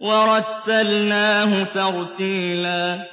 وَرَتَّلْنَاهُ تَرْتِيلًا